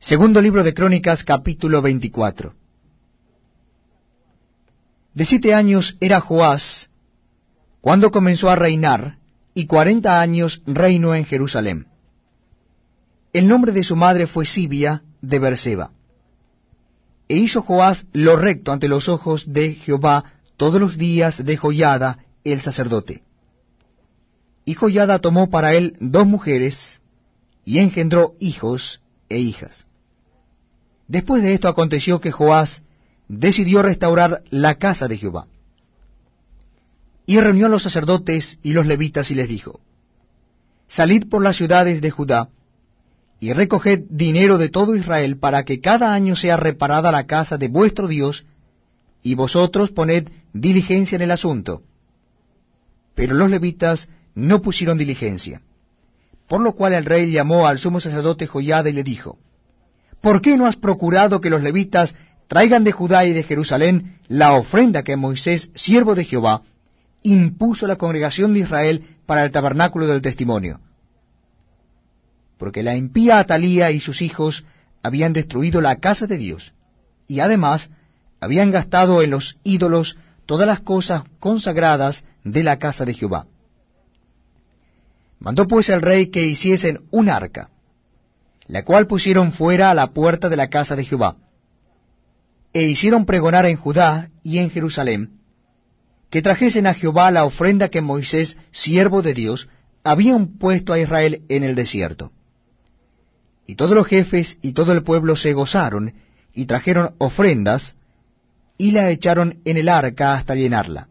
Segundo libro de Crónicas, capítulo 24. De siete años era Joás cuando comenzó a reinar, y cuarenta años reinó en Jerusalén. El nombre de su madre fue Sibia de Berseba. E hizo Joás lo recto ante los ojos de Jehová todos los días de Joyada el sacerdote. Y Joyada tomó para él dos mujeres, y engendró hijos e hijas. Después de esto aconteció que Joás decidió restaurar la casa de Jehová. Y reunió a los sacerdotes y los levitas y les dijo, Salid por las ciudades de Judá, y recoged dinero de todo Israel para que cada año sea reparada la casa de vuestro Dios, y vosotros poned diligencia en el asunto. Pero los levitas no pusieron diligencia. Por lo cual el rey llamó al sumo sacerdote Joyada y le dijo, ¿por qué no has procurado que los levitas traigan de Judá y de Jerusalén la ofrenda que Moisés, siervo de Jehová, impuso a la congregación de Israel para el tabernáculo del testimonio? Porque la impía Atalía y sus hijos habían destruido la casa de Dios, y además habían gastado en los ídolos todas las cosas consagradas de la casa de Jehová. Mandó pues el rey que hiciesen un arca, la cual pusieron fuera a la puerta de la casa de Jehová. E hicieron pregonar en Judá y en Jerusalén, que trajesen a Jehová la ofrenda que Moisés, siervo de Dios, habían puesto a Israel en el desierto. Y todos los jefes y todo el pueblo se gozaron, y trajeron ofrendas, y la echaron en el arca hasta llenarla.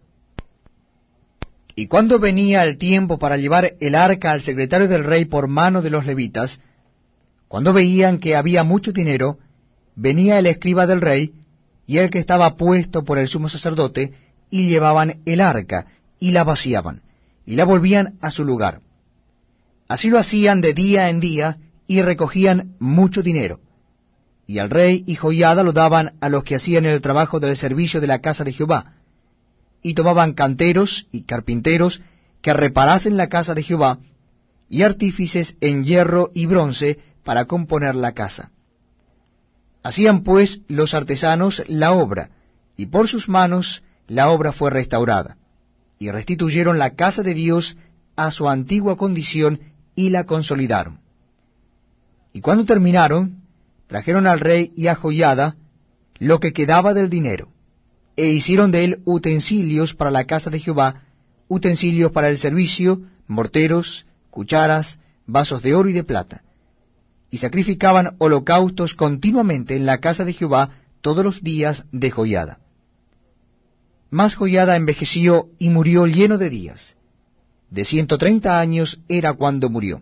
Y cuando venía el tiempo para llevar el arca al secretario del rey por mano de los levitas, cuando veían que había mucho dinero, venía el escriba del rey y el que estaba puesto por el sumo sacerdote, y llevaban el arca, y la vaciaban, y la volvían a su lugar. Así lo hacían de día en día, y recogían mucho dinero. Y al rey y joyada lo daban a los que hacían el trabajo del servicio de la casa de Jehová, y tomaban canteros y carpinteros que reparasen la casa de Jehová, y artífices en hierro y bronce para componer la casa. Hacían pues los artesanos la obra, y por sus manos la obra fue restaurada, y restituyeron la casa de Dios a su antigua condición y la consolidaron. Y cuando terminaron, trajeron al rey y a Joyada lo que quedaba del dinero, e hicieron de él utensilios para la casa de Jehová, utensilios para el servicio, morteros, cucharas, vasos de oro y de plata, y sacrificaban holocaustos continuamente en la casa de Jehová todos los días de Joyada. Mas Joyada envejeció y murió lleno de días. De ciento treinta años era cuando murió.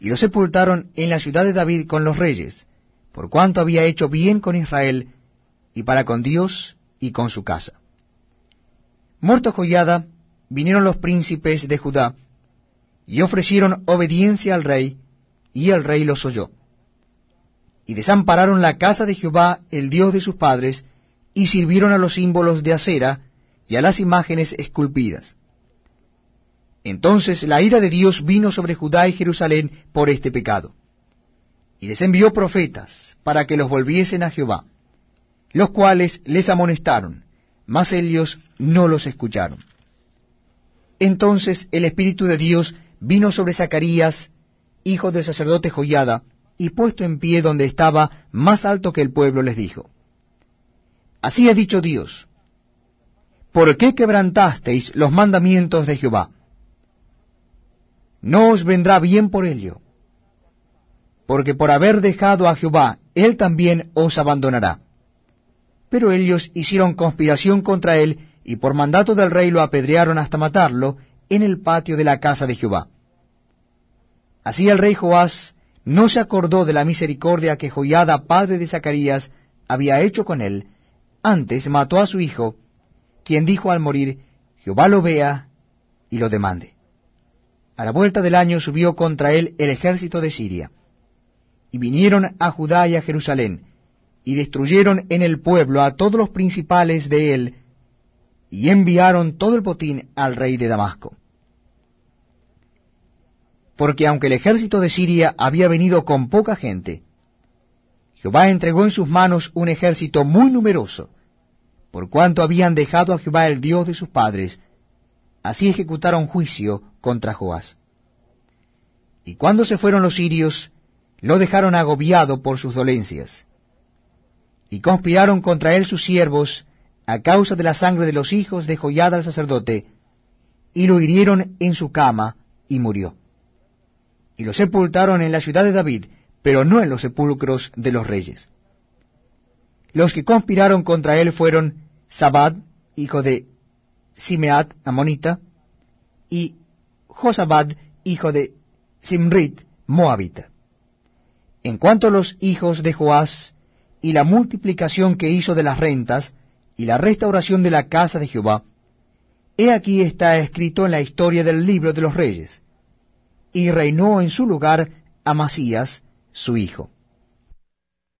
Y lo sepultaron en la ciudad de David con los reyes, por cuanto había hecho bien con Israel, y para con Dios y con su casa. Muerto Joyada, vinieron los príncipes de Judá, y ofrecieron obediencia al rey, y el rey los oyó. Y desampararon la casa de Jehová, el Dios de sus padres, y sirvieron a los símbolos de acera y a las imágenes esculpidas. Entonces la ira de Dios vino sobre Judá y Jerusalén por este pecado. Y les envió profetas para que los volviesen a Jehová, los cuales les amonestaron, mas ellos no los escucharon. Entonces el Espíritu de Dios vino sobre Zacarías, hijo del sacerdote Joyada, y puesto en pie donde estaba más alto que el pueblo, les dijo, Así ha dicho Dios, ¿por qué quebrantasteis los mandamientos de Jehová? No os vendrá bien por ello, porque por haber dejado a Jehová, él también os abandonará. Pero ellos hicieron conspiración contra él, y por mandato del rey lo apedrearon hasta matarlo en el patio de la casa de Jehová. Así el rey Joás no se acordó de la misericordia que Joiada, padre de Zacarías, había hecho con él, antes mató a su hijo, quien dijo al morir, Jehová lo vea y lo demande. A la vuelta del año subió contra él el ejército de Siria, y vinieron a Judá y a Jerusalén, y destruyeron en el pueblo a todos los principales de él, y enviaron todo el botín al rey de Damasco porque aunque el ejército de Siria había venido con poca gente, Jehová entregó en sus manos un ejército muy numeroso, por cuanto habían dejado a Jehová el Dios de sus padres, así ejecutaron juicio contra Joás. Y cuando se fueron los sirios, lo dejaron agobiado por sus dolencias. Y conspiraron contra él sus siervos, a causa de la sangre de los hijos de Joyada el sacerdote, y lo hirieron en su cama, y murió. Y lo sepultaron en la ciudad de David, pero no en los sepulcros de los reyes. Los que conspiraron contra él fueron Sabad, hijo de Simeat, amonita, y Josabad, hijo de Simrit, moabita. En cuanto a los hijos de Joás, y la multiplicación que hizo de las rentas, y la restauración de la casa de Jehová, he aquí está escrito en la historia del libro de los reyes, y reinó en su lugar Amasías, su hijo.